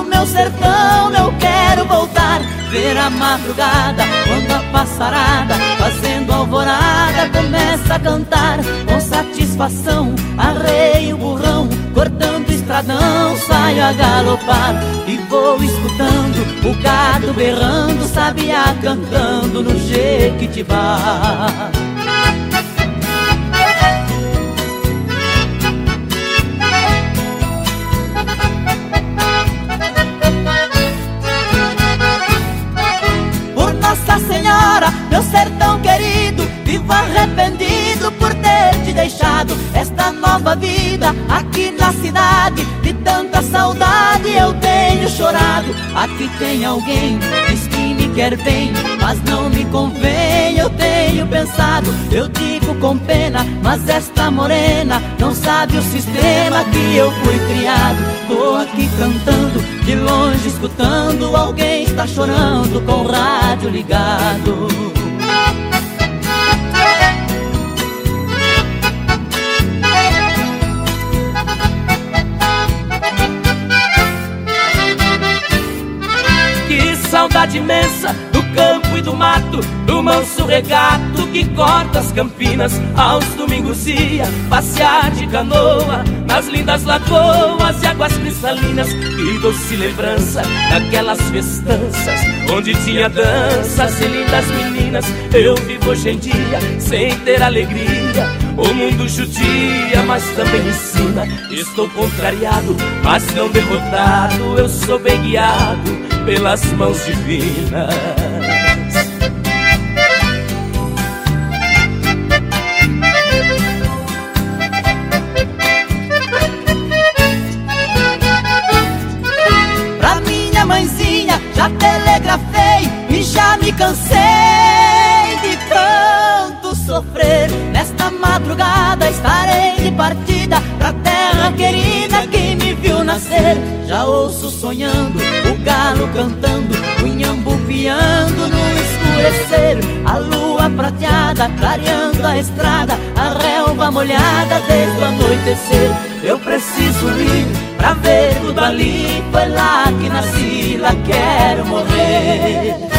Pro meu sertão eu quero voltar. Ver a madrugada quando a passarada Fazendo alvorada começa a cantar. Com satisfação arreio o burrão Cortando estradão saio a galopar. E vou escutando o gado berrando Sabiá cantando no Jequitibá meu sertão querido, vivo arrependido por ter te deixado esta nova vida aqui na cidade. De tanta saudade eu tenho chorado. Aqui tem alguém diz que me quer bem, mas não me convém. Eu tenho pensado, eu digo com pena, mas esta morena não sabe o sistema que eu fui criado. Tô aqui cantando, de longe escutando, alguém está chorando com o rádio ligado. saudade imensa campo e do mato, do manso regato que corta as campinas. Aos domingos ia passear de canoa nas lindas lagoas e águas cristalinas. Que doce lembrança daquelas festanças onde tinha danças e lindas meninas. Eu vivo hoje em dia sem ter alegria. O mundo judia, mas também ensina. Estou contrariado, mas não derrotado. Eu sou bem guiado pelas mãos divinas. Pra minha mãezinha já telegrafei e já me cansei de tanto sofrer. Madrugada estarei de partida pra terra querida que me viu nascer. Já ouço sonhando galo cantando, o inhambu piando no escurecer, a lua prateada clareando a estrada, a relva molhada desde o anoitecer. Eu preciso ir pra ver tudo ali, foi lá que nasci, lá quero morrer.